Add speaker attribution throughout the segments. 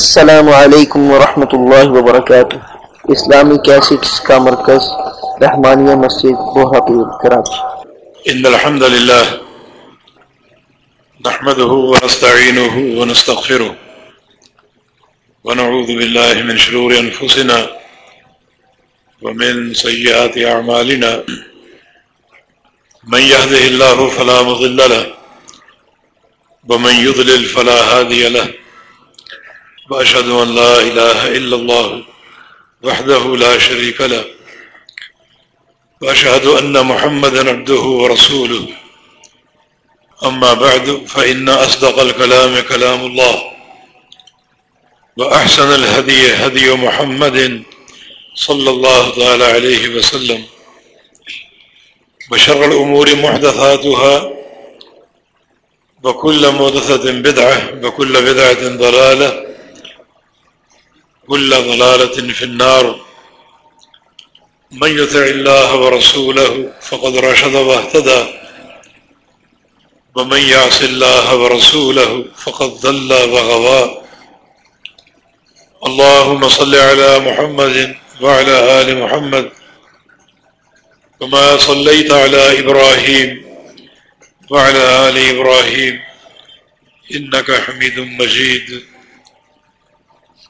Speaker 1: السلام علیکم ورحمۃ اللہ وبرکاتہ۔ اسلامی کیسٹس کا مرکز، رحمانیہ مسجد بوہاپور کراچی
Speaker 2: ان الحمد لله نحمده ونستعينه ونستغفره ونعوذ بالله من شرور انفسنا ومن سيئات اعمالنا۔ من يهده الله فلا مضل له، ومن يضلل فلا هادي له۔ واشهد ان لا اله الا الله وحده لا شريك له وأشهد أن محمد عبده ورسوله. أما بعد، فإن أصدق الكلام كلام الله وأحسن الهدي هدي محمد صلى الله تعالى عليه وسلم وشر الأمور محدثاتها وكل مدثة بدعة وكل بدعة ضلالة كل ضلالة في النار. من يطع الله ورسوله فقد رشد واهتدى. ومن يعص الله ورسوله فقد ضل وغوى. اللهم صل على محمد وعلى آل محمد كما صليت على إبراهيم وعلى آل إبراهيم. إنك حميد مجيد.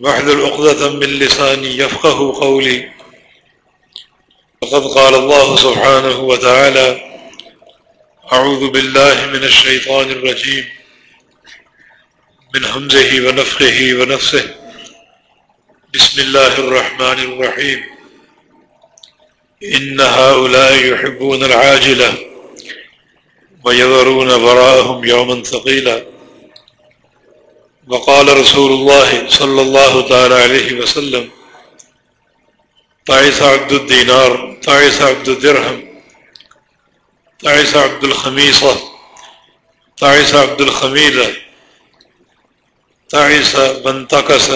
Speaker 2: واحلل عقدة من لساني يفقه قولي. وقد قال الله سبحانه وتعالى أعوذ بالله من الشيطان الرجيم. من همزه ونفخه ونفسه. بسم الله الرحمن الرحيم. إن هؤلاء يحبون العاجلة ويذرون براءهم يوما ثقيلا. وقال رسول الله صلى الله تعالى عليه وسلم تعيس عبد الدينار تعيس عبد الدرهم تعيس عبد الخميصة تعيس عبد الخميلة تعيس من تقس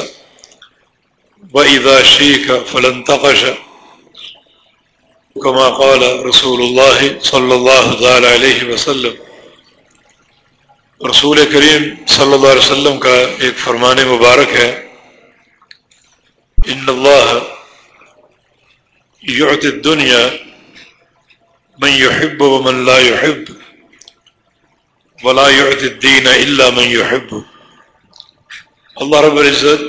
Speaker 2: وإذا شيك فلنتقش كما قال رسول الله صلى الله تعالى عليه وسلم۔ رسول کریم صلی اللہ علیہ وسلم کا ایک فرمان مبارک ہے۔ ان اللہ يعطي الدنيا من يحب ومن لا يحب ولا يعطي الدين إلا من يحب اللہ رب العزت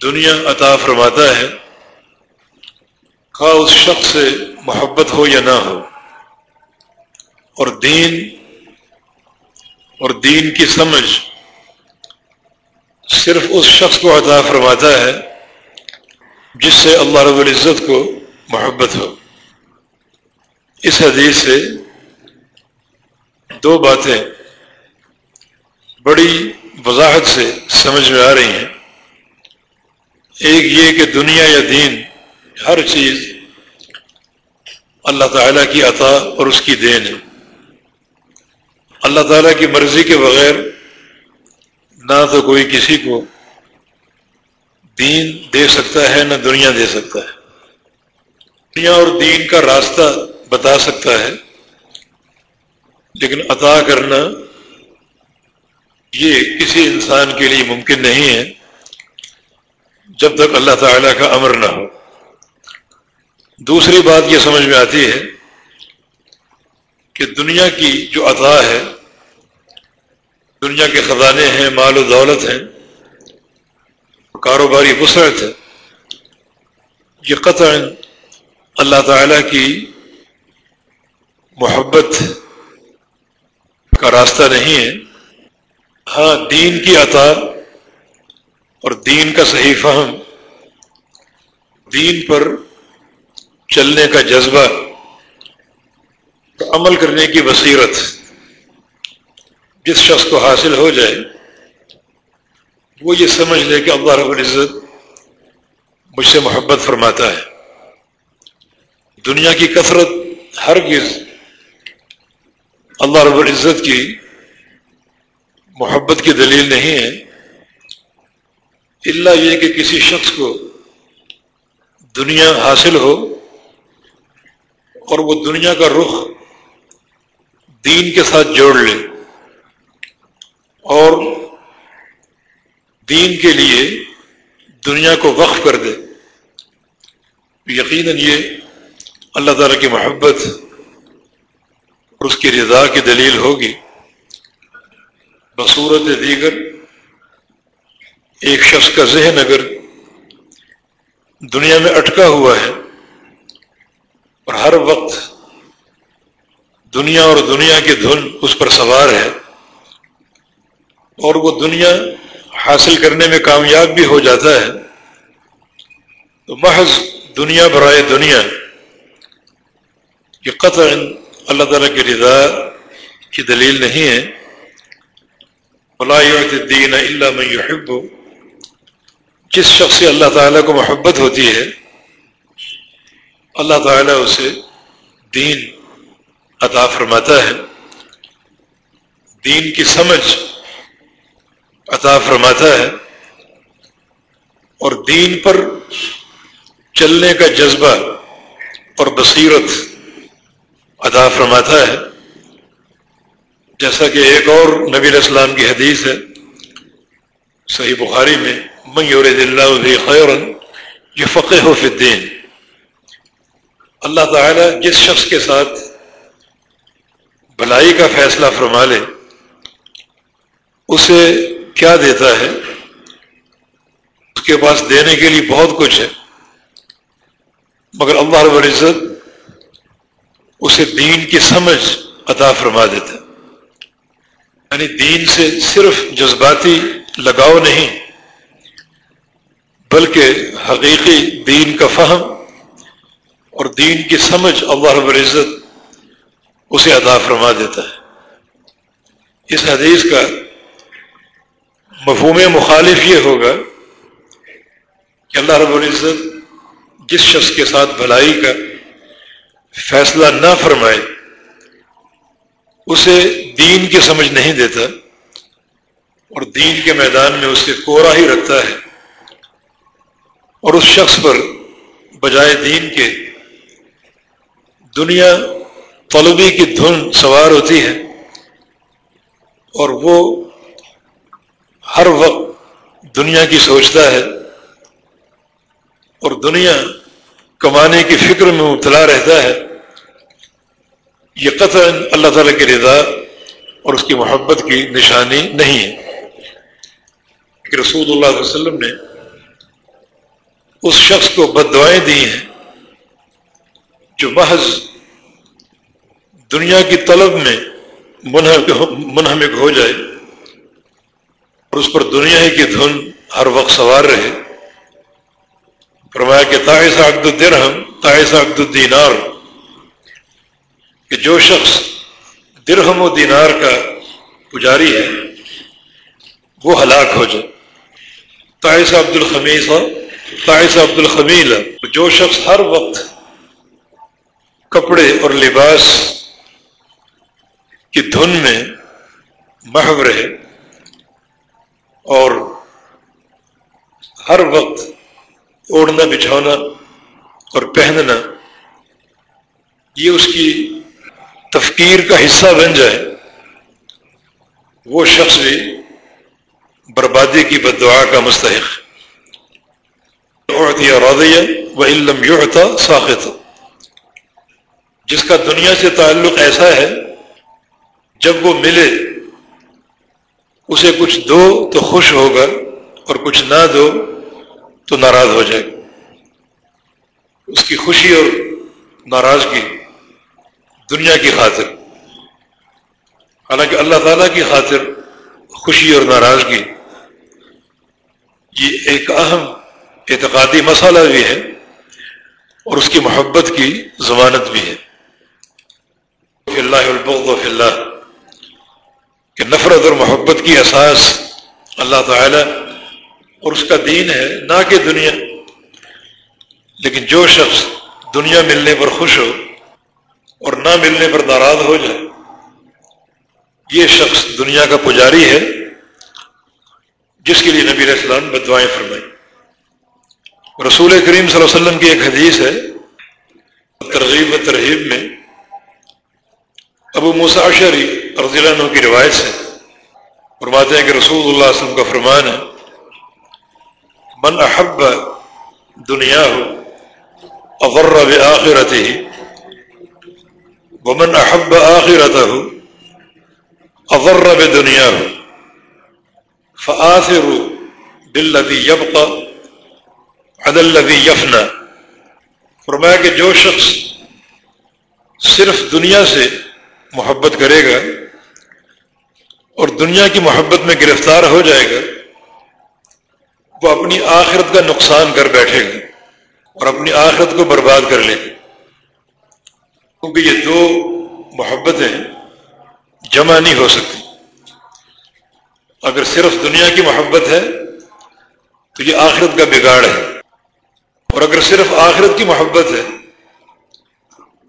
Speaker 2: دنیا عطا فرماتا ہے، خواہ اس شخص سے محبت ہو یا نہ ہو، اور دین اور دین کی سمجھ صرف اس شخص کو عطا فرماتا ہے جس سے اللہ رب العزت کو محبت ہو۔ اس حدیث سے دو باتیں بڑی وضاحت سے سمجھ میں آ رہی ہیں۔ ایک یہ کہ دنیا یا دین، ہر چیز اللہ تعالیٰ کی عطا اور اس کی دین ہے۔ اللہ تعالیٰ کی مرضی کے بغیر نہ تو کوئی کسی کو دین دے سکتا ہے، نہ دنیا دے سکتا ہے۔ دنیا اور دین کا راستہ بتا سکتا ہے، لیکن عطا کرنا یہ کسی انسان کے لیے ممکن نہیں ہے جب تک اللہ تعالیٰ کا امر نہ ہو۔ دوسری بات یہ سمجھ میں آتی ہے کہ دنیا کی جو عطا ہے، دنیا کے خزانے ہیں، مال و دولت ہیں، کاروباری وسعت ہے، یہ قطع اللہ تعالیٰ کی محبت کا راستہ نہیں ہے۔ ہاں دین کی عطا اور دین کا صحیح فہم، دین پر چلنے کا جذبہ عمل کرنے کی بصیرت جس شخص کو حاصل ہو جائے، وہ یہ سمجھ لے کہ اللہ رب العزت مجھ سے محبت فرماتا ہے۔ دنیا کی کثرت ہر گز اللہ رب العزت کی محبت کی دلیل نہیں ہے۔ اللہ یہ کہ کسی شخص کو دنیا حاصل ہو اور وہ دنیا کا رخ دین کے ساتھ جوڑ لے اور دین کے لیے دنیا کو وقف کر دے یقیناً یہ اللہ تعالیٰ کی محبت اور اس کی رضا کی دلیل ہوگی۔ بصورت دیگر، ایک شخص کا ذہن اگر دنیا میں اٹکا ہوا ہے اور ہر وقت دنیا اور دنیا کی دھن اس پر سوار ہے اور وہ دنیا حاصل کرنے میں کامیاب بھی ہو جاتا ہے۔ تو محض دنیا برائے دنیا یہ قطع اللہ تعالیٰ کی رضا کی دلیل نہیں ہے۔ الدین اللہ میں یحب جس شخص سے اللہ تعالیٰ کو محبت ہوتی ہے، اللہ تعالیٰ اسے دین عطا فرماتا ہے۔ دین کی سمجھ عطا فرماتا ہے۔ اور دین پر چلنے کا جذبہ اور بصیرت عطا فرماتا ہے۔ جیسا کہ ایک اور نبی الاسلام کی حدیث ہے۔ صحیح بخاری میں میور دلّہ خیر یہ فقح ہو الدین اللہ تعالیٰ جس شخص کے ساتھ بھلائی کا فیصلہ فرما لے، اسے کیا دیتا ہے؟ اس کے پاس دینے کے لیے بہت کچھ ہے، مگر اللہ رب العزت اسے دین کی سمجھ عطا فرما دیتا یعنی دین سے صرف جذباتی لگاؤ نہیں، بلکہ حقیقی دین کا فہم اور دین کی سمجھ اللہ رب العزت اسے عطا فرما دیتا ہے۔ اس حدیث کا مفہوم مخالف یہ ہوگا کہ اللہ رب العزت جس شخص کے ساتھ بھلائی کا فیصلہ نہ فرمائے، اسے دین کی سمجھ نہیں دیتا اور دین کے میدان میں اسے کورا ہی رکھتا ہے۔ اور اس شخص پر بجائے دین کے دنیا طلبی کی دھن سوار ہوتی ہے اور وہ ہر وقت دنیا کی سوچتا ہے اور دنیا کمانے کی فکر میں مبتلا رہتا ہے، یہ قطع اللہ تعالیٰ کی رضا اور اس کی محبت کی نشانی نہیں ہے۔ کہ رسول اللہ علیہ وسلم نے اس شخص کو بد دعائیں دی ہیں جو محض دنیا کی طلب میں منہمک ہو جائے اور اس پر دنیا ہی کی دھن ہر وقت سوار رہے۔ فرمایا کہ تائس عبد الدرہم تائس عبد الدینار کہ جو شخص درہم و دینار کا پجاری ہے، وہ ہلاک ہو جائے۔ تائس عبد الخمیس، تائس عبد الخمیل۔ جو شخص ہر وقت کپڑے اور لباس کی دھن میں محو رہے اور ہر وقت اوڑھنا بچھونا اور پہننا، یہ اس کی تفکیر کا حصہ بن جائے، وہ شخص بھی بربادی کی بد دعا کا مستحق۔ عورت یا و علم یوتا ساخت جس کا دنیا سے تعلق ایسا ہے جب وہ ملے، اسے کچھ دو تو خوش ہوگا اور کچھ نہ دو تو ناراض ہو جائے۔ گا اس کی خوشی اور ناراضگی دنیا کی خاطر۔ حالانکہ اللہ تعالیٰ کی خاطر خوشی اور ناراضگی، یہ ایک اہم اعتقادی مسئلہ بھی ہے اور اس کی محبت کی ضمانت بھی ہے۔ فی اللہ البغض فی اللہ کہ نفرت اور محبت کی اساس اللہ تعالی اور اس کا دین ہے، نہ کہ دنیا۔ لیکن جو شخص دنیا ملنے پر خوش ہو اور نہ ملنے پر ناراض ہو جائے، یہ شخص دنیا کا پجاری ہے، جس کے لیے نبی علیہ السلام بدوائیں فرمائی۔ رسول کریم صلی اللہ علیہ وسلم کی ایک حدیث ہے، ترغیب و ترغیب میں، ابو مساشری رضی اللہ عنہ کی روایت سے فرماتے ہیں کہ رسول اللہ علیہ وسلم کا فرمان ہے من احب دنیا ہو اغر آخرت ہی ومن احب آخرت ہو اغر دنیا ہو فآثر بالذي يبقى على الذي يفنى فرمایا کہ جو شخص صرف دنیا سے محبت کرے گا اور دنیا کی محبت میں گرفتار ہو جائے گا، وہ اپنی آخرت کا نقصان کر بیٹھے گا اور اپنی آخرت کو برباد کر لے گا کیونکہ یہ دو محبتیں جمع نہیں ہو سکتی۔ اگر صرف دنیا کی محبت ہے تو یہ آخرت کا بگاڑ ہے۔ اور اگر صرف آخرت کی محبت ہے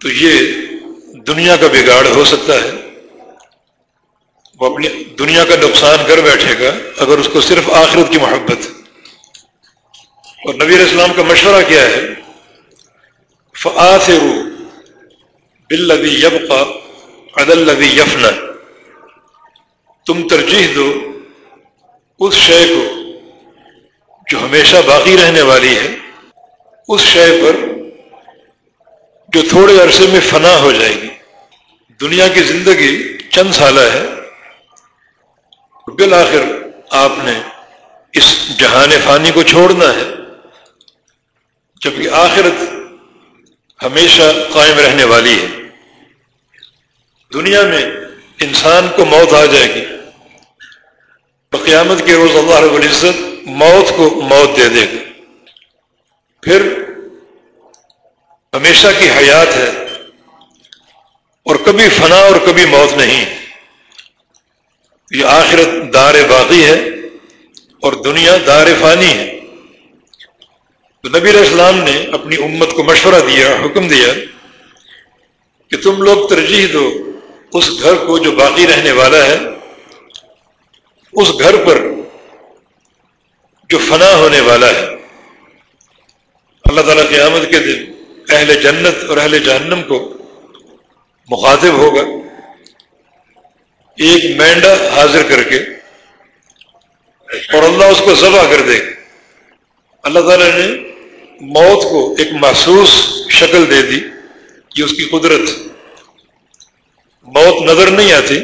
Speaker 2: تو یہ دنیا کا بگاڑ ہو سکتا ہے۔ وہ اپنی دنیا کا نقصان کر بیٹھے گا اگر اس کو صرف آخرت کی محبت. اور نبی اسلام کا مشورہ کیا ہے؟ فآثرو بالذی یبقا عدل یفنا تم ترجیح دو اس شے کو جو ہمیشہ باقی رہنے والی ہے، اس شے پر جو تھوڑے عرصے میں فنا ہو جائے گی۔ دنیا کی زندگی چند سالہ ہے بالآخر آپ نے اس جہان فانی کو چھوڑنا ہے، جبکہ آخرت ہمیشہ قائم رہنے والی ہے۔ دنیا میں انسان کو موت آ جائے گی۔ قیامت کے روز اللہ رب العزت موت کو موت دے دے گا۔ پھر ہمیشہ کی حیات ہے اور کبھی فنا اور کبھی موت نہیں۔ یہ آخرت دار باقی ہے اور دنیا دار فانی ہے۔ تو نبی علیہ السلام نے اپنی امت کو مشورہ دیا، حکم دیا کہ تم لوگ ترجیح دو اس گھر کو جو باقی رہنے والا ہے، اس گھر پر جو فنا ہونے والا ہے۔ اللہ تعالیٰ قیامت کے دن اہل جنت اور اہل جہنم کو مخاطب ہوگا۔ ایک مینڈا حاضر کر کے اور اللہ اس کو ذبح کر دے۔ گا اللہ تعالیٰ نے موت کو ایک محسوس شکل دے دی یہ اس کی قدرت۔ موت نظر نہیں آتی،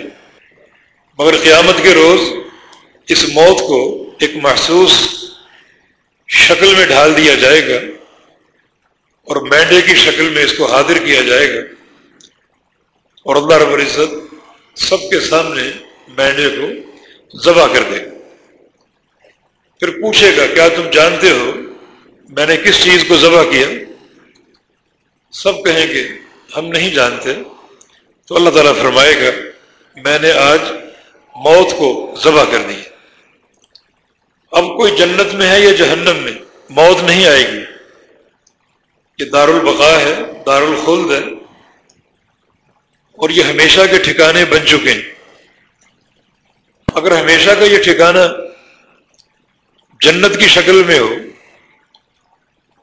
Speaker 2: مگر قیامت کے روز اس موت کو ایک محسوس شکل میں ڈھال دیا جائے گا اور مینڈے کی شکل میں اس کو حاضر کیا جائے گا۔ اور اللہ رب العزت سب کے سامنے مینڈے کو ذبح کر دے۔ گا پھر پوچھے گا، کیا تم جانتے ہو میں نے کس چیز کو ذبح کیا؟ سب کہیں گے ہم نہیں جانتے۔ تو اللہ تعالیٰ فرمائے گا، میں نے آج موت کو ذبح کر دی۔ اب کوئی جنت میں ہے یا جہنم میں، موت نہیں آئے گی۔ یہ دار البقا ہے دار الخلد ہے۔ اور یہ ہمیشہ کے ٹھکانے بن چکے ہیں۔ اگر ہمیشہ کا یہ ٹھکانہ جنت کی شکل میں ہو،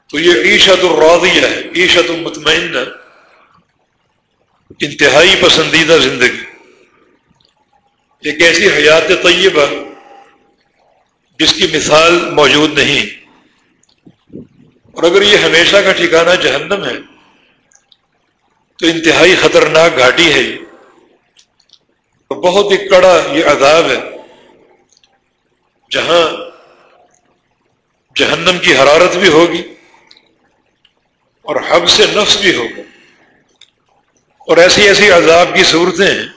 Speaker 2: تو یہ عیشت الراضیہ ہے، عیشت المطمئنہ، انتہائی پسندیدہ زندگی۔ ایک ایسی حیات طیبہ جس کی مثال موجود نہیں۔ اور اگر یہ ہمیشہ کا ٹھکانہ جہنم ہے تو انتہائی خطرناک گھاٹی ہے یہ۔ بہت ہی کڑا یہ عذاب ہے، جہاں جہنم کی حرارت بھی ہوگی اور حب سے نفس بھی ہوگا۔ اور ایسی ایسی عذاب کی صورتیں ہیں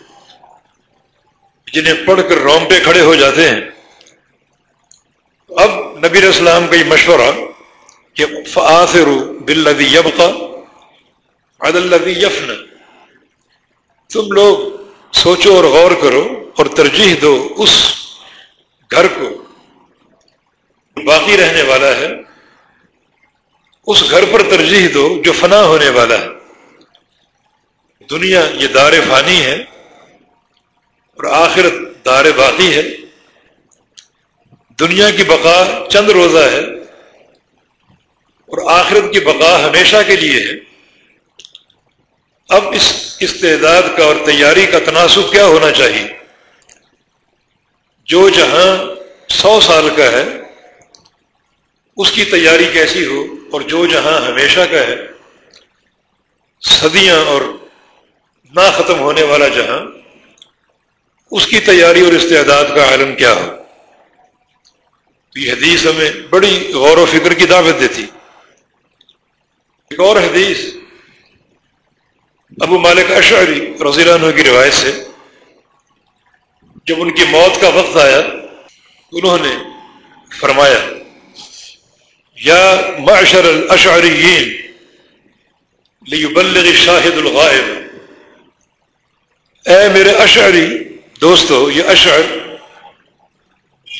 Speaker 2: جنہیں پڑھ کر رونگٹے کھڑے ہو جاتے ہیں۔ اب نبی اسلام کا یہ مشورہ کہ فآثر بالذی یبقا عدل یفن تم لوگ سوچو اور غور کرو اور ترجیح دو اس گھر کو. باقی رہنے والا ہے. اس گھر پر ترجیح دو جو فنا ہونے والا ہے. دنیا یہ دار فانی ہے اور آخرت دار باقی ہے. دنیا کی بقا چند روزہ ہے اور آخرت کی بقا ہمیشہ کے لیے ہے. اب اس استعداد کا اور تیاری کا تناسب کیا ہونا چاہیے؟ جو جہاں سو سال کا ہے، اس کی تیاری کیسی ہو اور جو جہاں ہمیشہ کا ہے، صدیاں اور نہ ختم ہونے والا جہاں، اس کی تیاری اور استعداد کا عالم کیا ہو؟ یہ حدیث ہمیں بڑی غور و فکر کی دعوت دیتی۔ ایک اور حدیث ابو مالک اشعری رضی اللہ عنہ کی روایت سے جب ان کی موت کا وقت آیا انہوں نے فرمایا، یا معشر الاشعریین لیبلغ شاہد الغائب۔ اے میرے اشعری دوستو، یہ اشعر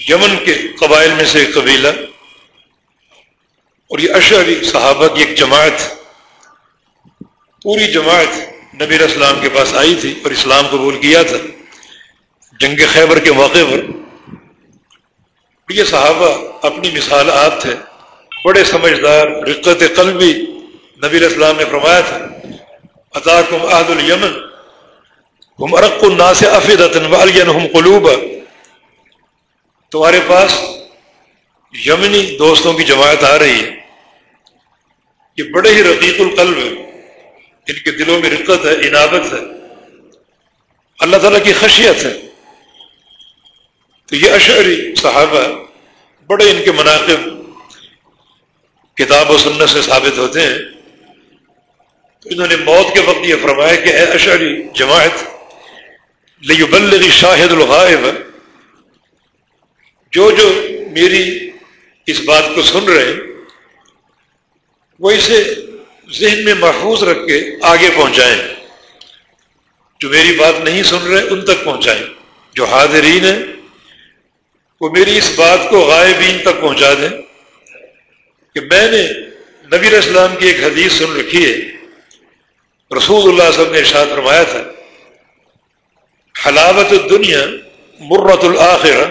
Speaker 2: یمن کے قبائل میں سے ایک قبیلہ، اور یہ اشعری صحابہ کی ایک جماعت پوری جماعت نبی اسلام کے پاس آئی تھی اور اسلام قبول کیا تھا۔ جنگ خیبر کے موقع پر یہ صحابہ اپنی مثال آپ تھے۔ بڑے سمجھدار، رقت قلبی نبی اسلام نے فرمایا تھا اطاکم عہد الیمن، ہم ارق الناس افیدتن والینہم قلوبا. تمہارے پاس یمنی دوستوں کی جماعت آ رہی ہے۔ یہ بڑے ہی رقیق القلب ہے یعنی ان کے دلوں میں رقت ہے عنابت ہے۔ اللہ تعالیٰ کی خشیت ہے۔ تو یہ اشعری صحابہ بڑے ان کے مناقب کتاب و سنت سے ثابت ہوتے ہیں۔ تو انہوں نے موت کے وقت یہ فرمایا کہ اے اشعری جماعت لیبلغ شاہد الغائب، جو جو میری اس بات کو سن رہے ہیں، وہ اسے ذہن میں محفوظ رکھ کے آگے پہنچائیں۔ جو میری بات نہیں سن رہے، ان تک پہنچائیں۔ جو حاضرین ہیں، وہ میری اس بات کو غائبین تک پہنچا دیں کہ میں نے نبی اسلام کی ایک حدیث سن رکھی ہے۔ رسول اللہ صلی نے ارشاد فرمایا تھا، حلاوت الدنیا مرت الآخرہ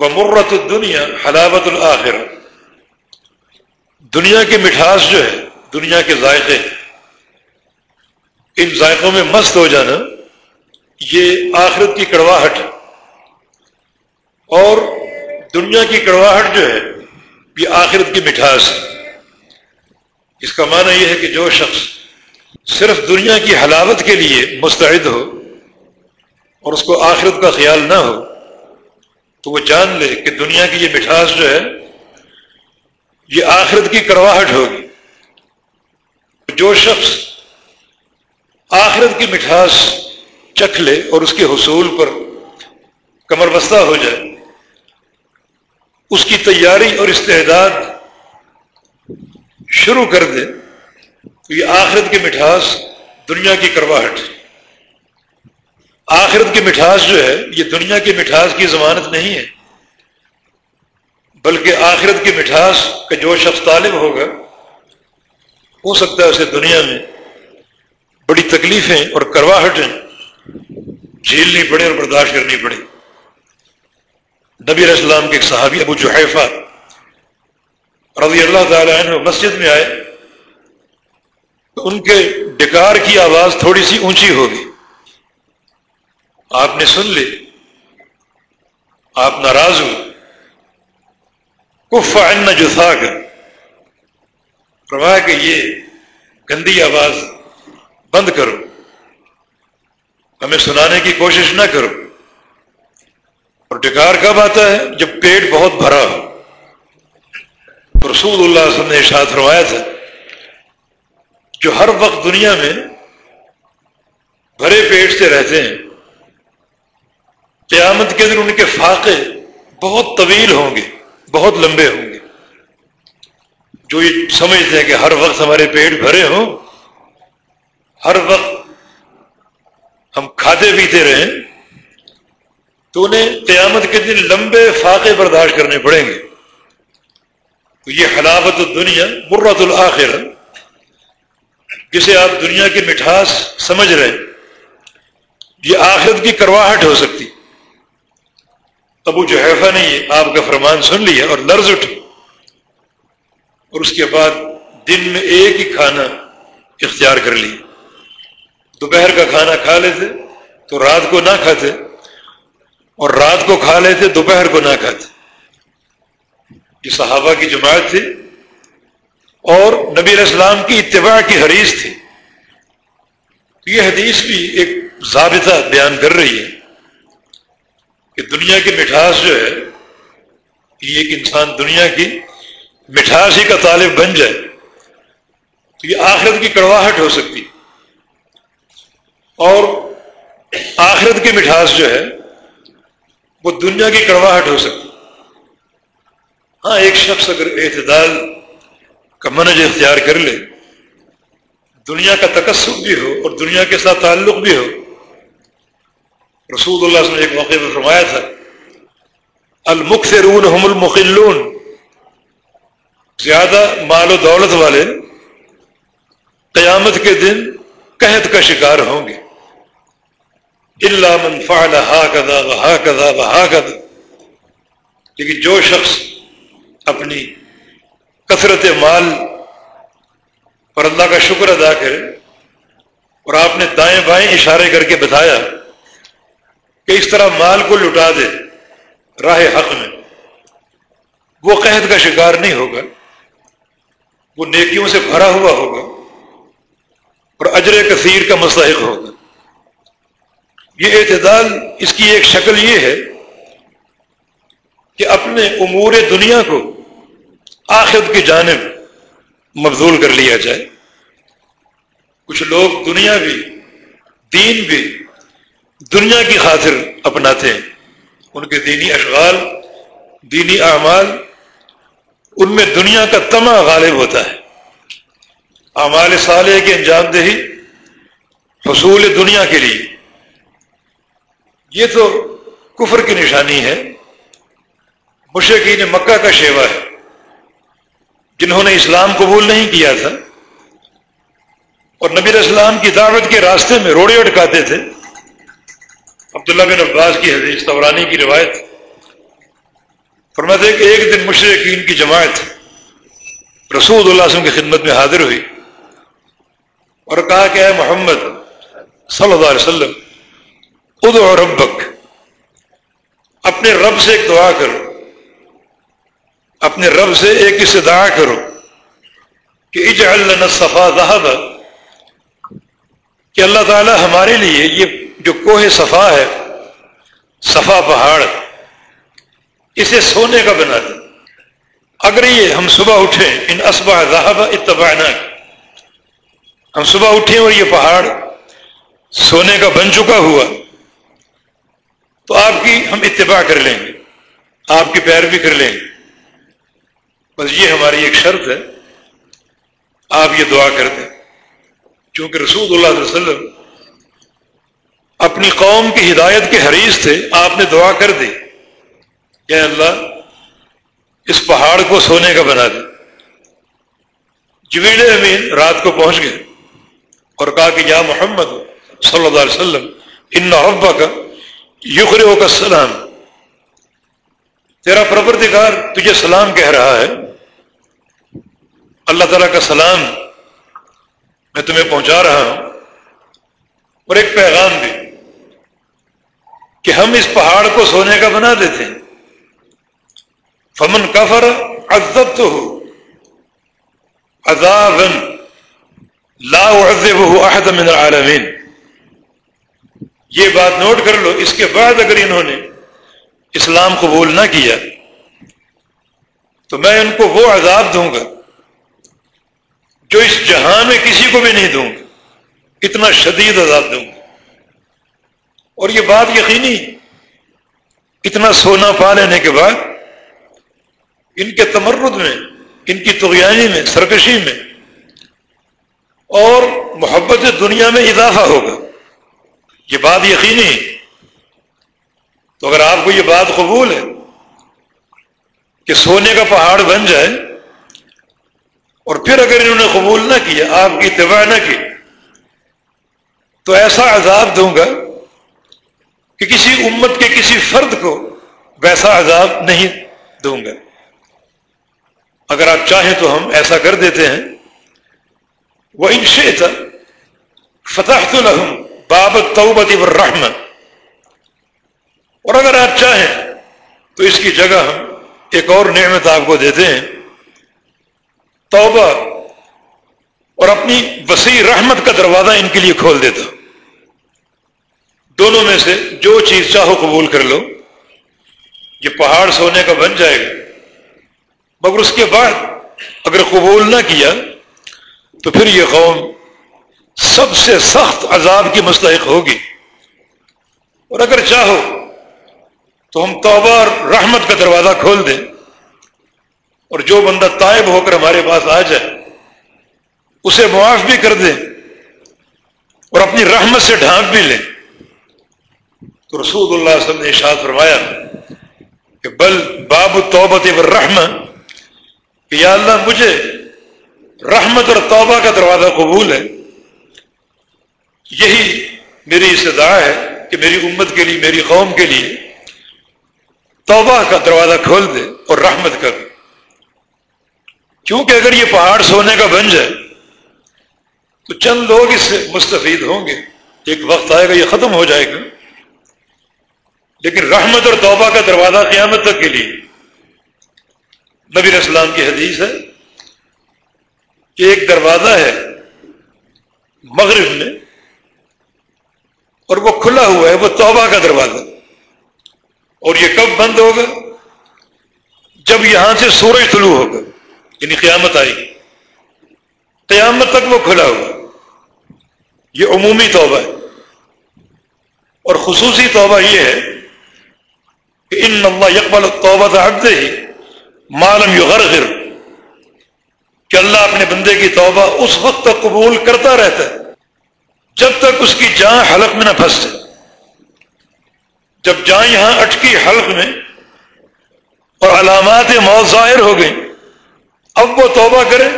Speaker 2: مرت دنیا حلاوت الآخر دنیا کی مٹھاس جو ہے دنیا کے ذائقے۔ ان ذائقوں میں مست ہو جانا یہ آخرت کی کڑواہٹ اور دنیا کی کڑواہٹ جو ہے، یہ آخرت کی مٹھاس ہے۔ اس کا معنی یہ ہے کہ جو شخص صرف دنیا کی حلاوت کے لیے مستعد ہو اور اس کو آخرت کا خیال نہ ہو، تو وہ جان لے کہ دنیا کی یہ مٹھاس جو ہے، یہ آخرت کی کرواہٹ ہوگی۔ جو شخص آخرت کی مٹھاس چکھ لے اور اس کے حصول پر کمر بستہ ہو جائے، اس کی تیاری اور استعداد شروع کر دے، تو یہ آخرت کی مٹھاس دنیا کی کرواہٹ آخرت کی مٹھاس جو ہے، یہ دنیا کی مٹھاس کی ضمانت نہیں ہے، بلکہ آخرت کی مٹھاس کا جو شخص طالب ہوگا ہو سکتا ہے اسے دنیا میں بڑی تکلیفیں اور کرواہٹیں جھیلنی پڑے اور برداشت کرنی پڑے نبی علیہ السلام کے ایک صحابی ابو جحیفہ رضی اللہ تعالی عنہ مسجد میں آئے تو ان کے ڈکار کی آواز تھوڑی سی اونچی ہوگی۔ آپ نے سن لی، آپ ناراض ہوئے۔ کف ان جو تھا فرمایا کہ یہ گندی آواز بند کرو۔ ہمیں سنانے کی کوشش نہ کرو۔ اور ڈکار کب آتا ہے؟ جب پیٹ بہت بھرا ہو۔ رسول اللہ وسلم نے ارشاد فرمایا تھا جو ہر وقت دنیا میں بھرے پیٹ سے رہتے ہیں، قیامت کے دن ان کے فاقے بہت طویل ہوں گے، بہت لمبے ہوں گے۔ جو یہ سمجھتے ہیں کہ ہر وقت ہمارے پیٹ بھرے ہوں، ہر وقت ہم کھاتے پیتے رہیں، تو انہیں قیامت کے دن لمبے فاقے برداشت کرنے پڑیں گے۔ تو یہ حلاوت دنیا مرت الآخر جسے آپ دنیا کی مٹھاس سمجھ رہے یہ آخرت کی کرواہٹ ہو سکتی۔ ابو جو نے یہ آپ کا فرمان سن لیا اور لرز اٹھی۔ اور اس کے بعد دن میں ایک ہی کھانا اختیار کر لی۔ دوپہر کا کھانا کھا لیتے تو رات کو نہ کھاتے اور رات کو کھا لیتے دوپہر کو نہ کھاتے۔ یہ صحابہ کی جماعت تھی اور نبی علیہ السلام کی اتباع کی حریث تھی۔ یہ حدیث بھی ایک ضابطہ بیان کر رہی ہے کہ دنیا کی مٹھاس جو ہے کہ ایک انسان دنیا کی مٹھاس ہی کا طالب بن جائے تو یہ آخرت کی کڑواہٹ ہو سکتی اور آخرت کی مٹھاس جو ہے، وہ دنیا کی کڑواہٹ ہو سکتی ہاں ایک شخص اگر اعتدال کا منج اختیار کر لے، دنیا کا تکسب بھی ہو اور دنیا کے ساتھ تعلق بھی ہو، رسول اللہ نے ایک موقع میں فرمایا تھا المخرون ہم المخلون۔ زیادہ مال و دولت والے قیامت کے دن قحط کا شکار ہوں گے۔ اللہ منفا ہا کدا ہا کدا ہا کدا لیکن جو شخص اپنی کثرت مال پر اللہ کا شکر ادا کرے اور آپ نے دائیں بائیں اشارے کر کے بتایا کہ اس طرح مال کو لٹا دے راہ حق میں، وہ قحط کا شکار نہیں ہوگا۔ وہ نیکیوں سے بھرا ہوا ہوگا اور اجر کثیر کا مستحق ہوگا۔ یہ اعتدال اس کی ایک شکل یہ ہے کہ اپنے امور دنیا کو آخر کی جانب مبزول کر لیا جائے۔ کچھ لوگ دنیا بھی، دین بھی دنیا کی خاطر اپناتے ہیں۔ ان کے دینی اشغال، دینی اعمال ان میں دنیا کا تما غالب ہوتا ہے۔ اعمال صالح کی انجام دہی حصول دنیا کے لیے۔ یہ تو کفر کی نشانی ہے۔ مشرقین مکہ کا شیوا ہے۔ جنہوں نے اسلام قبول نہیں کیا تھا۔ اور نبی اسلام کی دعوت کے راستے میں روڑے اٹکاتے تھے۔ عبداللہ بن عباس کی حدیث تورانی کی روایت۔ فرماتے کہ ایک دن مشرقین کی جماعت رسول اللہ وسلم کی خدمت میں حاضر ہوئی اور کہا کہ اے محمد صلی اللہ علیہ وسلم، ادعو ربک، اپنے رب سے ایک دعا کرو، اپنے رب سے ایک استدعا کرو کہ اجعل لنا صفا ذہب کہ اللہ تعالی ہمارے لیے یہ جو کوہ صفا ہے، صفا پہاڑ اسے سونے کا بنا دیں اگر یہ ہم صبح اٹھیں ان اسبا ذہب اتبعنا ہم صبح اٹھیں اور یہ پہاڑ سونے کا بن چکا ہوا، تو آپ کی ہم اتباع کر لیں گے، آپ کی پیر بھی کر لیں گے۔ بس یہ ہماری ایک شرط ہے۔ آپ یہ دعا کر دیں۔ چونکہ رسول اللہ علیہ وسلم اپنی قوم کی ہدایت کے حریث تھے، آپ نے دعا کر دی۔ کہ اللہ اس پہاڑ کو سونے کا بنا دے۔ جویل امین رات کو پہنچ گئے اور کہا کہ یا محمد صلی اللہ علیہ وسلم، ان ربا کا یخر کا سلام تیرا پروردگار تجھے سلام کہہ رہا ہے۔ اللہ تعالیٰ کا سلام میں تمہیں پہنچا رہا ہوں۔ اور ایک پیغام بھی کہ ہم اس پہاڑ کو سونے کا بنا دیتے ہیں۔ فمن کفر عزت تو ہو لا احد من العالمین. یہ بات نوٹ کر لو، اس کے بعد اگر انہوں نے اسلام قبول نہ کیا، تو میں ان کو وہ عذاب دوں گا جو اس جہان میں کسی کو بھی نہیں دوں گا، اتنا شدید عذاب دوں گا۔ اور یہ بات یقینی، اتنا سونا پا لینے کے بعد ان کے تمرد میں، ان کی تغیانی میں، سرکشی میں۔ اور محبت دنیا میں اضافہ ہوگا۔ یہ بات یقینی ہے۔ تو اگر آپ کو یہ بات قبول ہے کہ سونے کا پہاڑ بن جائے اور پھر اگر انہوں نے قبول نہ کیا، آپ کی اتباع نہ کی، تو ایسا عذاب دوں گا کہ کسی امت کے کسی فرد کو ویسا عذاب نہیں دوں گا۔ اگر آپ چاہیں تو ہم ایسا کر دیتے ہیں۔ وہ انشیت فتح تو لہم بابت توبتی الرحمن اور اگر آپ چاہیں تو اس کی جگہ ہم ایک اور نعمت آپ کو دیتے ہیں۔ توبہ اور اپنی وسیع رحمت کا دروازہ ان کے لیے کھول دیتا۔ دونوں میں سے جو چیز چاہو قبول کر لو۔ یہ پہاڑ سونے کا بن جائے گا۔ مگر اس کے بعد اگر قبول نہ کیا تو پھر یہ قوم سب سے سخت عذاب کی مستحق ہوگی۔ اور اگر چاہو تو ہم توبہ اور رحمت کا دروازہ کھول دیں اور جو بندہ طائب ہو کر ہمارے پاس آ جائے، اسے معاف بھی کر دیں اور اپنی رحمت سے ڈھانپ بھی لیں۔ تو رسول اللہ علیہ وسلم نے اشاد فرمایا کہ بل باب توبت کہ یا اللہ مجھے رحمت اور توبہ کا دروازہ قبول ہے۔ یہی میری استدعا ہے کہ میری امت کے لیے، میری قوم کے لیے توبہ کا دروازہ کھول دے اور رحمت کر دے۔ کیونکہ اگر یہ پہاڑ سونے کا بن جائے تو چند لوگ اس سے مستفید ہوں گے۔ ایک وقت آئے گا، یہ ختم ہو جائے گا۔ لیکن رحمت اور توبہ کا دروازہ قیامت تک کے لیے نبی اسلام کی حدیث ہے کہ ایک دروازہ ہے مغرب میں اور وہ کھلا ہوا ہے، وہ توبہ کا دروازہ۔ اور یہ کب بند ہوگا؟ جب یہاں سے سورج طلوع ہوگا یعنی قیامت آئے گی۔ قیامت تک وہ کھلا ہوگا یہ عمومی توبہ ہے۔ اور خصوصی توبہ یہ ہے کہ ان اللہ یکمل توبہ حق ہی معلوم یو غرغر کہ اللہ اپنے بندے کی توبہ اس وقت تک قبول کرتا رہتا ہے۔ جب تک اس کی جان حلق میں نہ پھنس جائے۔ جب جائیں یہاں اٹکی حلق میں اور علامات موت ظاہر ہو گئی اب وہ توبہ کرے،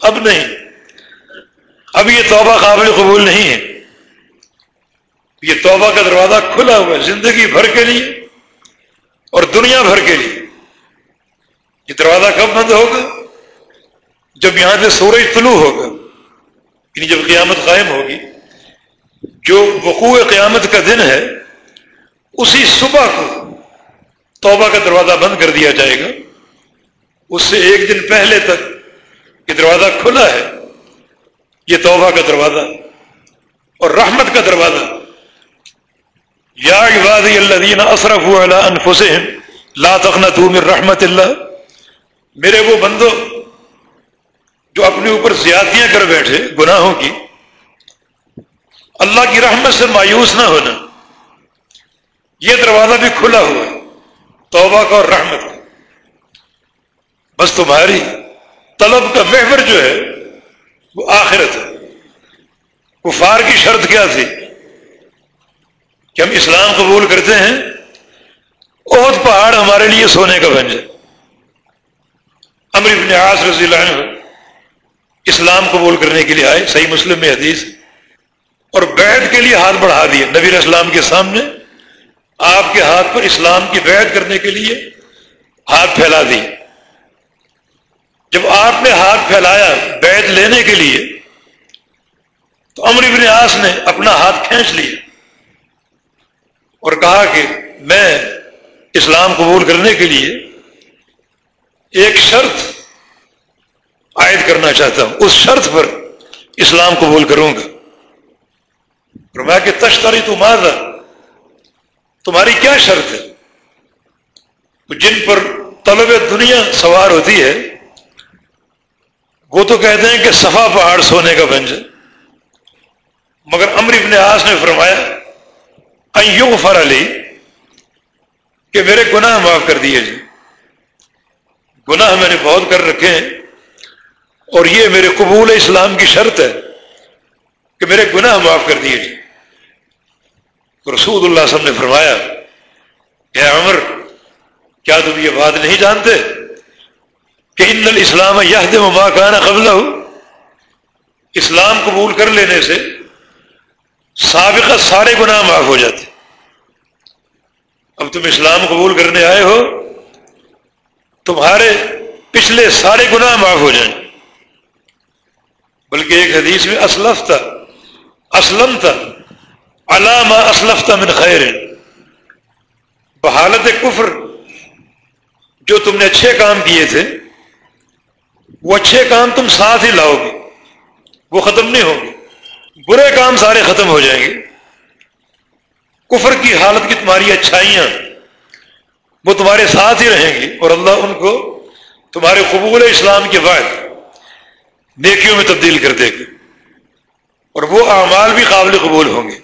Speaker 2: اب نہیں۔ اب یہ توبہ قابل قبول نہیں ہے۔ یہ توبہ کا دروازہ کھلا ہوا ہے زندگی بھر کے لیے اور دنیا بھر کے لیے۔ یہ دروازہ کب بند ہوگا؟ جب یہاں سے سورج طلوع ہوگا یعنی جب قیامت قائم ہوگی، جو وقوع قیامت کا دن ہے، اسی صبح کو توبہ کا دروازہ بند کر دیا جائے گا۔ اس سے ایک دن پہلے تک یہ دروازہ کھلا ہے۔ یہ توبہ کا دروازہ اور رحمت کا دروازہ۔ یا عبادی اللہ اصرف لا تقنطوا من رحمت اللہ۔ میرے وہ بندو جو اپنے اوپر زیادتیاں کر بیٹھے گناہوں کی، اللہ کی رحمت سے مایوس نہ ہونا، یہ دروازہ بھی کھلا ہوا ہے، توبہ کا اور رحمت کا۔ بس تمہاری طلب کا محور جو ہے، وہ آخرت ہے۔ کفار کی شرط کیا تھی؟ کہ ہم اسلام قبول کرتے ہیں بہت پہاڑ ہمارے لیے سونے کا بن جائے۔ امر ابن عاص رضی اللہ عنہ اسلام قبول کرنے کے لیے آئے، صحیح مسلم میں حدیث۔ اور بیٹھ کے لیے ہاتھ بڑھا دیے۔ نبی اسلام کے سامنے آپ کے ہاتھ پر اسلام کی بیعت کرنے کے لیے ہاتھ پھیلا دی۔ جب آپ نے ہاتھ پھیلایا بیعت لینے کے لیے، تو امر ابن آس نے اپنا ہاتھ کھینچ لیا اور کہا کہ میں اسلام قبول کرنے کے لیے ایک شرط عائد کرنا چاہتا ہوں۔ اس شرط پر اسلام قبول کروں گا۔ میں کہ تشتری تو ماضا تمہاری کیا شرط ہے؟ جن پر طلب دنیا سوار ہوتی ہے، وہ تو کہتے ہیں کہ صفا پہاڑ سونے کا بن جائے۔ مگر امر ابن آس نے فرمایا یوں فر علی کہ میرے گناہ معاف کر دیے جی گناہ میں نے بہت کر رکھے ہیں اور یہ میرے قبول اسلام کی شرط ہے کہ میرے گناہ معاف کر دیے جی رسول اللہ صلی اللہ علیہ وسلم نے فرمایا کہ عمر، کیا تم یہ بات نہیں جانتے کہ ان الاسلام یہ ما کانا قبل ہو اسلام قبول کر لینے سے سابقہ سارے گناہ معاف ہو جاتے۔ اب تم اسلام قبول کرنے آئے ہو تمہارے پچھلے سارے گناہ معاف ہو جائیں۔ بلکہ ایک حدیث میں اسلف تھا اسلم تھا علامہ اسلف تھا من خیر۔ بحالت کفر جو تم نے اچھے کام کیے تھے، وہ اچھے کام تم ساتھ ہی لاؤ گے وہ ختم نہیں ہوگے۔ برے کام سارے ختم ہو جائیں گے۔ کفر کی حالت کی تمہاری اچھائیاں وہ تمہارے ساتھ ہی رہیں گی اور اللہ ان کو تمہارے قبول اسلام کے بعد نیکیوں میں تبدیل کر دے گا اور وہ اعمال بھی قابل قبول ہوں گے۔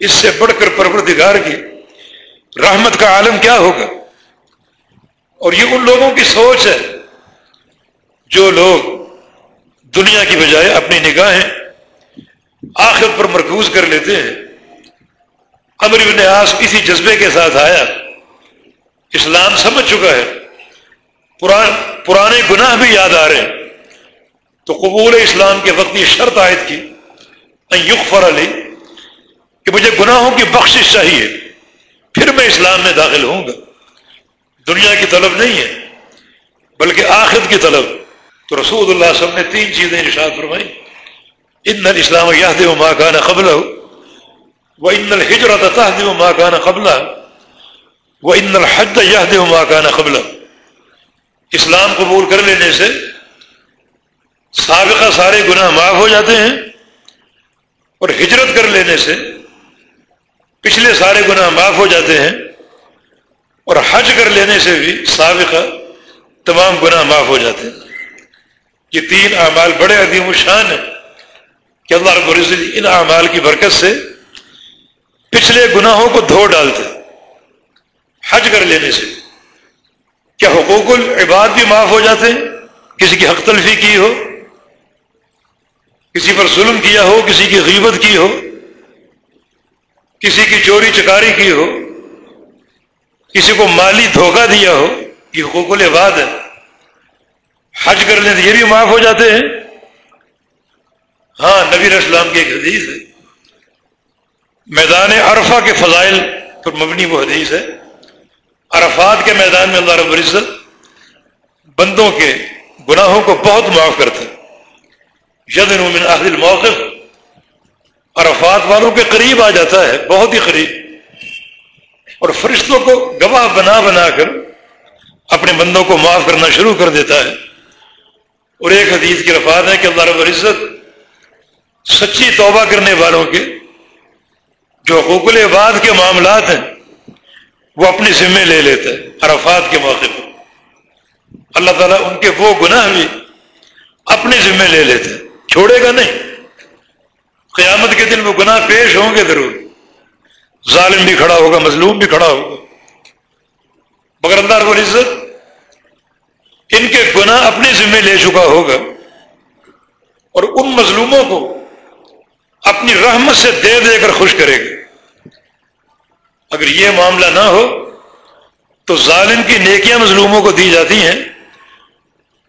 Speaker 2: اس سے بڑھ کر پروردگار کی رحمت کا عالم کیا ہوگا؟ اور یہ ان لوگوں کی سوچ ہے جو لوگ دنیا کی بجائے اپنی نگاہیں آخر پر مرکوز کر لیتے ہیں۔ امر ابن آس اسی جذبے کے ساتھ آیا۔ اسلام سمجھ چکا ہے۔ پرانے گناہ بھی یاد آ رہے ہیں۔ تو قبول اسلام کے وقت یہ شرط عائد کی۔ یغفر علی کہ مجھے گناہوں کی بخشش چاہیے۔ پھر میں اسلام میں داخل ہوں گا۔ دنیا کی طلب نہیں ہے، بلکہ آخر کی طلب۔ تو رسول اللہ صلی اللہ علیہ وسلم نے تین چیزیں ارشاد فرمائی ان الاسلام یاد و ماں کانا قبل وہ ان الحجرت تحد و ماں کانا قبل وہ ان الحد یاد و ماں کانا قبل اسلام قبول کر لینے سے سابقہ سارے گناہ معاف ہو جاتے ہیں، اور ہجرت کر لینے سے پچھلے سارے گناہ معاف ہو جاتے ہیں، اور حج کر لینے سے بھی سابقہ تمام گناہ معاف ہو جاتے ہیں۔ یہ تین اعمال بڑے عدیم الشان ہیں کہ اللہ رب العزت ان اعمال کی برکت سے پچھلے گناہوں کو دھو ڈالتے، حج کر لینے سے۔ کیا حقوق العباد بھی معاف ہو جاتے؟ ہیں کسی کی حق تلفی کی ہو، کسی پر ظلم کیا ہو، کسی کی غیبت کی ہو، کسی کی چوری چکاری کی ہو، کسی کو مالی دھوکہ دیا ہو، یہ حقوق العباد ہے حج کر لیں تو یہ بھی معاف ہو جاتے ہیں۔ ہاں نبی اسلام کی ایک حدیث ہے۔ میدان عرفہ کے فضائل، پر مبنی وہ حدیث ہے، عرفات کے میدان میں اللہ رب العزت بندوں کے گناہوں کو بہت معاف کرتا ہے ید من اہل موقف عرفات والوں کے قریب آ جاتا ہے، بہت ہی قریب۔ اور فرشتوں کو گواہ بنا بنا کر اپنے بندوں کو معاف کرنا شروع کر دیتا ہے۔ اور ایک حدیث کی رفات ہے کہ اللہ رب العزت سچی توبہ کرنے والوں کے جو حقوق العباد کے معاملات ہیں، وہ اپنی ذمے لے لیتا ہے عرفات کے موقع پر۔ اللہ تعالیٰ ان کے وہ گناہ بھی اپنی ذمے لے لیتے ہیں۔ چھوڑے گا نہیں۔ قیامت کے دن وہ گناہ پیش ہوں گے ضرور۔ ظالم بھی کھڑا ہوگا، مظلوم بھی کھڑا ہوگا۔ مگر اللہ رب العزت ان کے گناہ اپنی ذمہ لے چکا ہوگا۔ اور ان مظلوموں کو اپنی رحمت سے دے دے کر خوش کرے گا۔ اگر یہ معاملہ نہ ہو تو ظالم کی نیکیاں مظلوموں کو دی جاتی ہیں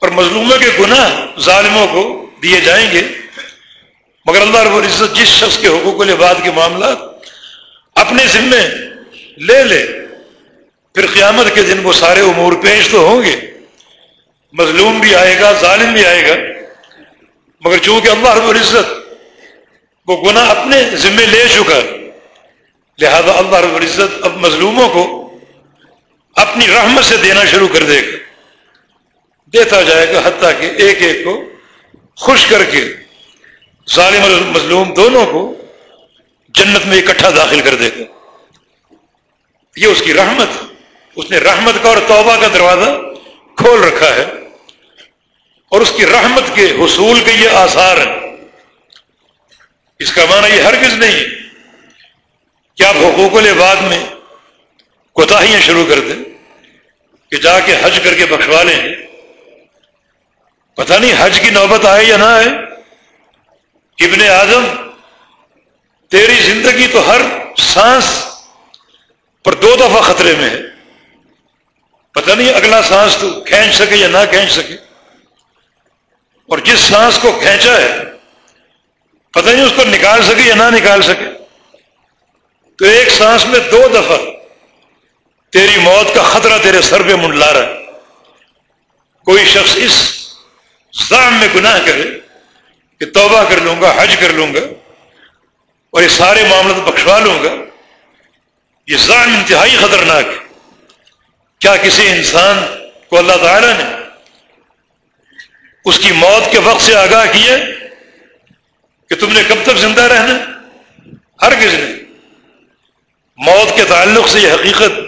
Speaker 2: اور مظلوموں کے گناہ ظالموں کو دیے جائیں گے۔ مگر اللہ رب العزت جس شخص کے حقوق الباد کے معاملات اپنے ذمے لے لے، پھر قیامت کے دن وہ سارے امور پیش تو ہوں گے۔ مظلوم بھی آئے گا، ظالم بھی آئے گا۔ مگر چونکہ اللہ رب العزت وہ گناہ اپنے ذمے لے چکا لہذا اللہ رب العزت اب مظلوموں کو اپنی رحمت سے دینا شروع کر دے گا۔ دیتا جائے گا حتیٰ کہ ایک ایک کو خوش کر کے ظالم اور مظلوم دونوں کو جنت میں اکٹھا داخل کر دے گا۔ یہ اس کی رحمت اس نے رحمت کا اور توبہ کا دروازہ کھول رکھا ہے۔ اور اس کی رحمت کے حصول کے یہ آثار ہیں۔ اس کا معنی یہ ہرگز نہیں کہ آپ حقوق العباد میں کوتاہیاں شروع کر دیں، کہ جا کے حج کر کے بخشوا لیں۔ پتہ نہیں حج کی نوبت آئے یا نہ آئے۔ ابن اعظم تیری زندگی تو ہر سانس پر دو دفعہ خطرے میں ہے۔ پتہ نہیں اگلا سانس تو کھینچ سکے یا نہ کھینچ سکے۔ اور جس سانس کو کھینچا ہے، پتہ نہیں اس کو نکال سکے یا نہ نکال سکے۔ تو ایک سانس میں دو دفعہ تیری موت کا خطرہ تیرے سر پہ منڈلا رہا ہے۔ کوئی شخص اس سام میں گناہ کرے کہ توبہ کر لوں گا، حج کر لوں گا اور یہ سارے معاملات بخشوا لوں گا، یہ زام انتہائی خطرناک ہے۔ کیا کسی انسان کو اللہ تعالی نے اس کی موت کے وقت سے آگاہ کیا کہ تم نے کب تک زندہ رہنا؟ ہر کس نے موت کے تعلق سے یہ حقیقت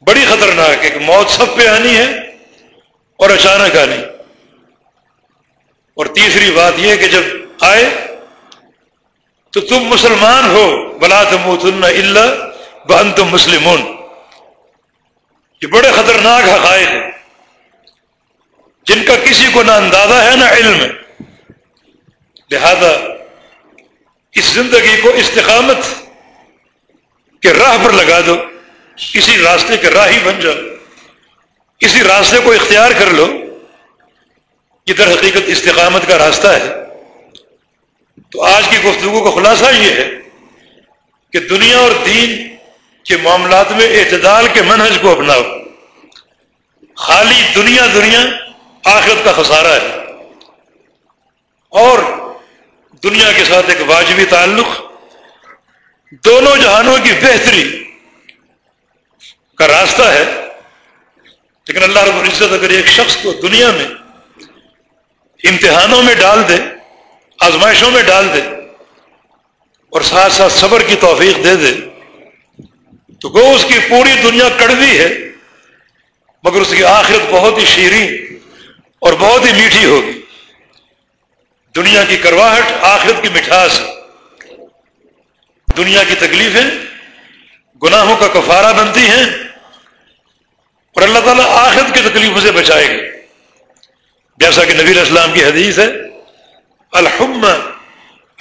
Speaker 2: بڑی خطرناک ہے کہ موت سب پہ آنی ہے اور اچانک آنی اور تیسری بات یہ کہ جب آئے تو تم مسلمان ہو۔ بلا تم اللہ بہن تم مسلمون۔ یہ بڑے خطرناک حقائق ہیں۔ جن کا کسی کو نہ اندازہ ہے نہ علم ہے۔ لہذا اس زندگی کو استقامت کے راہ پر لگا دو کسی راستے کے راہ ہی بن جاؤ۔ کسی راستے کو اختیار کر لو، یہ در حقیقت استقامت کا راستہ ہے۔ تو آج کی گفتگو کا خلاصہ یہ ہے کہ دنیا اور دین کے معاملات میں اعتدال کے منہج کو اپناؤ۔ خالی دنیا دنیا، آخرت کا خسارہ ہے۔ اور دنیا کے ساتھ ایک واجبی تعلق دونوں جہانوں کی بہتری کا راستہ ہے، لیکن اللہ رب العزت اگر ایک شخص کو دنیا میں امتحانوں میں ڈال دے، آزمائشوں میں ڈال دے اور ساتھ ساتھ صبر کی توفیق دے دے، تو وہ اس کی پوری دنیا کڑوی ہے، مگر اس کی آخرت بہت ہی شیریں اور بہت ہی میٹھی ہوگی۔ دنیا کی کرواہٹ آخرت کی مٹھاس۔ دنیا کی تکلیفیں گناہوں کا کفارہ بنتی ہیں اور اللہ تعالیٰ آخرت کی تکلیفوں سے بچائے گا۔ جیسا کہ نبی اسلام کی حدیث ہے، الحم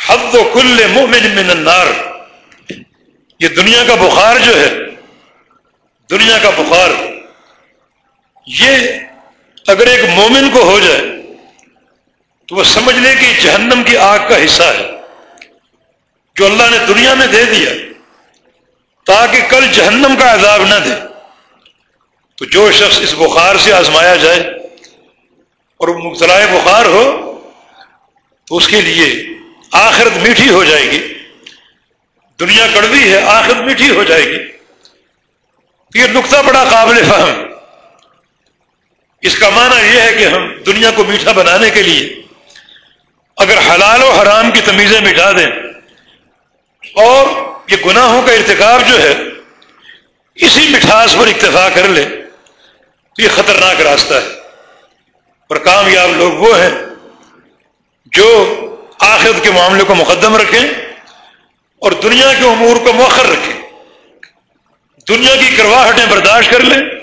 Speaker 2: حد و کل مومن من النار۔ یہ دنیا کا بخار جو ہے، دنیا کا بخار۔ یہ اگر ایک مومن کو ہو جائے، تو وہ سمجھ لے کہ جہنم کی آگ کا حصہ ہے۔ جو اللہ نے دنیا میں دے دیا، تاکہ کل جہنم کا عذاب نہ دے۔ تو جو شخص اس بخار سے آزمایا جائے اور مبتلا بخار ہو، تو اس کے لیے آخرت میٹھی ہو جائے گی۔ دنیا کڑوی ہے، آخرت میٹھی ہو جائے گی۔ تو یہ نقطہ بڑا قابل فہم۔ اس کا معنی یہ ہے کہ ہم دنیا کو میٹھا بنانے کے لیے اگر حلال و حرام کی تمیزیں مٹا دیں اور یہ گناہوں کا ارتکاب جو ہے، اسی مٹھاس پر اکتفا کر لے، تو یہ خطرناک راستہ ہے۔ اور کامیاب لوگ وہ ہیں جو آخرت کے معاملے کو مقدم رکھیں اور دنیا کے امور کو مؤخر رکھیں۔ دنیا کی کرواہٹیں برداشت کر لیں،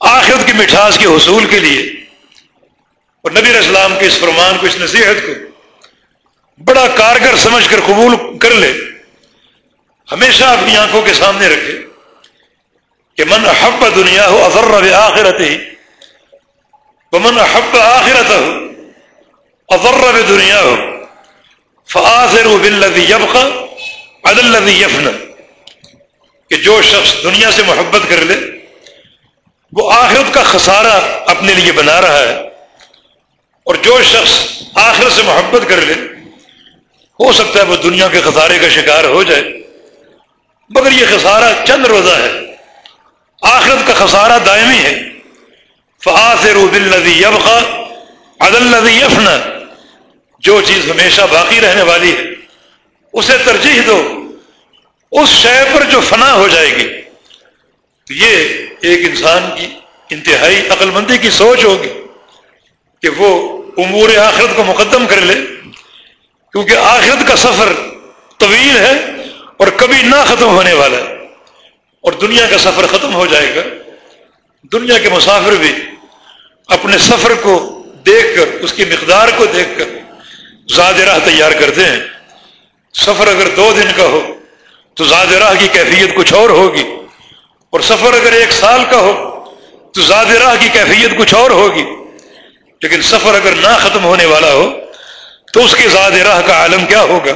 Speaker 2: آخرت کی مٹھاس کے حصول کے لیے۔ اور نبی اسلام کے اس فرمان کو، اس نصیحت کو بڑا کارگر سمجھ کر قبول کر لے، ہمیشہ اپنی آنکھوں کے سامنے رکھے کہ من احب دنیا ہو اضر آخرت ہی وہ من احب آخرت ہو اضر دنیا ہو فاضر یفن کہ جو شخص دنیا سے محبت کر لے، وہ آخرت کا خسارہ اپنے لیے بنا رہا ہے، اور جو شخص آخرت سے محبت کر لے ہو سکتا ہے وہ دنیا کے خسارے کا شکار ہو جائے، مگر یہ خسارہ چند روزہ ہے۔ آخرت کا خسارہ دائمی ہے۔ فاصر بلدی یبقا عدل یفنا جو چیز ہمیشہ باقی رہنے والی ہے، اسے ترجیح دو۔ اس شے پر جو فنا ہو جائے گی تو یہ ایک انسان کی انتہائی عقل مندی کی سوچ ہوگی کہ وہ امور آخرت کو مقدم کر لے۔ کیونکہ آخرت کا سفر طویل ہے اور کبھی نہ ختم ہونے والا ہے اور دنیا کا سفر ختم ہو جائے گا۔ دنیا کے مسافر بھی اپنے سفر کو دیکھ کر، اس کی مقدار کو دیکھ کر زاد راہ تیار کرتے ہیں۔ سفر اگر دو دن کا ہو تو زاد راہ کی کیفیت کچھ اور ہوگی۔ اور سفر اگر ایک سال کا ہو تو زاد راہ کی کیفیت کچھ اور ہوگی۔ لیکن سفر اگر نہ ختم ہونے والا ہو تو اس کے زاد راہ کا عالم کیا ہوگا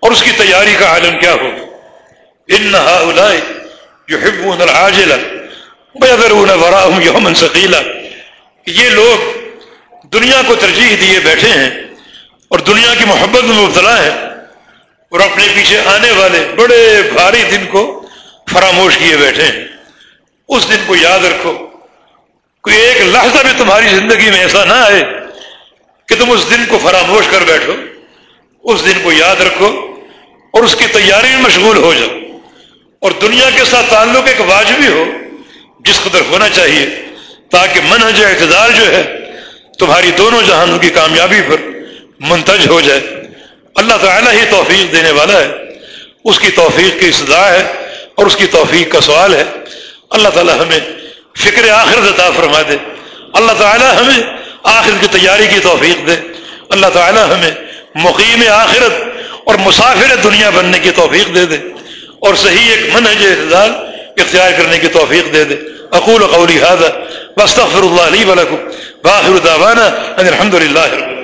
Speaker 2: اور اس کی تیاری کا عالم کیا ہوگا؟ ان نہ جو ہب العاجلہ بےدرون وراہم یومن ثقیلا یہ لوگ دنیا کو ترجیح دیے بیٹھے ہیں اور دنیا کی محبت میں مبتلا ہے اور اپنے پیچھے آنے والے بڑے بھاری دن کو فراموش کیے بیٹھے ہیں۔ اس دن کو یاد رکھو، کوئی ایک لحظہ بھی تمہاری زندگی میں ایسا نہ آئے کہ تم اس دن کو فراموش کر بیٹھو، اس دن کو یاد رکھو اور اس کی تیاری میں مشغول ہو جاؤ۔ اور دنیا کے ساتھ تعلق ایک واجبی ہو، جس قدر ہونا چاہیے، تاکہ منہج اعتدار جو ہے، تمہاری دونوں جہانوں کی کامیابی پر منتج ہو جائے۔ اللہ تعالیٰ ہی توفیق دینے والا ہے۔ اس کی توفیق کی صدا ہے اور اس کی توفیق کا سوال ہے۔ اللہ تعالیٰ ہمیں فکر آخر عطا فرما دے۔ اللہ تعالیٰ ہمیں آخر کی تیاری کی توفیق دے۔ اللہ تعالیٰ ہمیں مقیم آخرت اور مسافر دنیا بننے کی توفیق دے دے۔ اور صحیح ایک منہج اعتدال اختیار کرنے کی توفیق دے دے۔ اقول قولی هذا واستغفر الله لي ولكم واخر دعوانا ان الحمد لله رب